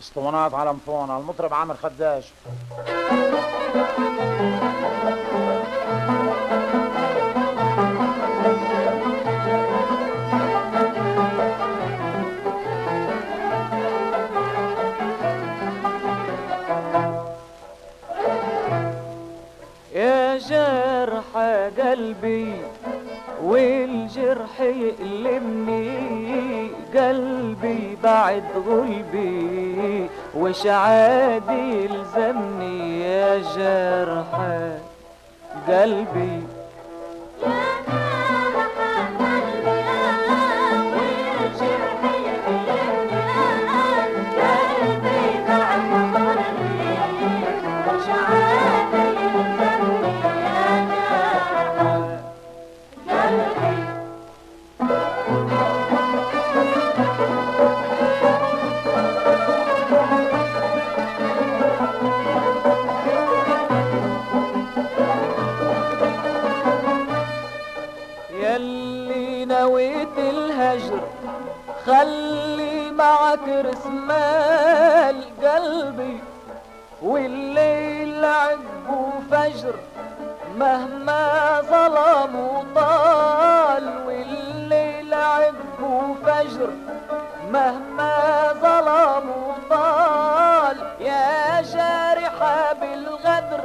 اسطوانات على مفون المطرب عامر خداش. يا جرح قلبي والجرح يألمني. قلبي بعد غلبي وش عاد يلزمني يا جرح قلبي نويت الهجر. خلي معك رسمال قلبي والليل عقب وفجر. مهما ظلم وطال والليل عقب وفجر. مهما ظلم وطال يا جارحة بالغدر.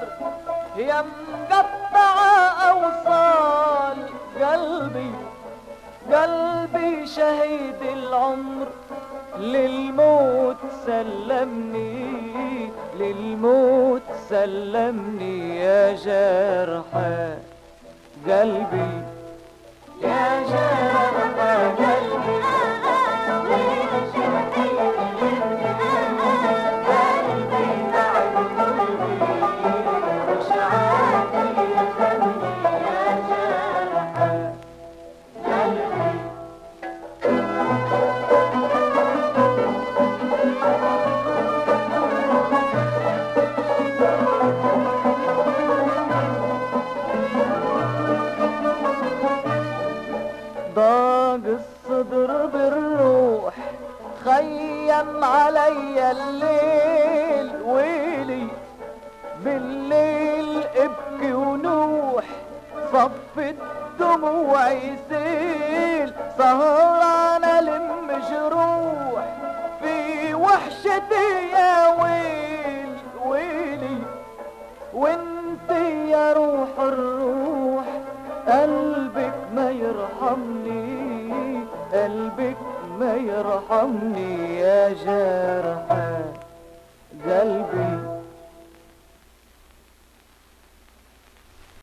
يا مقطعة أوصال قلبي. شهيد العمر للموت سلمني للموت سلمني يا جرح قلبي. ضاق الصدر بالروح. خيم علي الليل ويلي بالليل ابكي ونوح. صف الدموع يسيل سهران ألم جروح. في وحشتي يا ويل ويلي وانت يا روح الروح. قلبك ما يرحمني قلبك ما يرحمني يا قلبي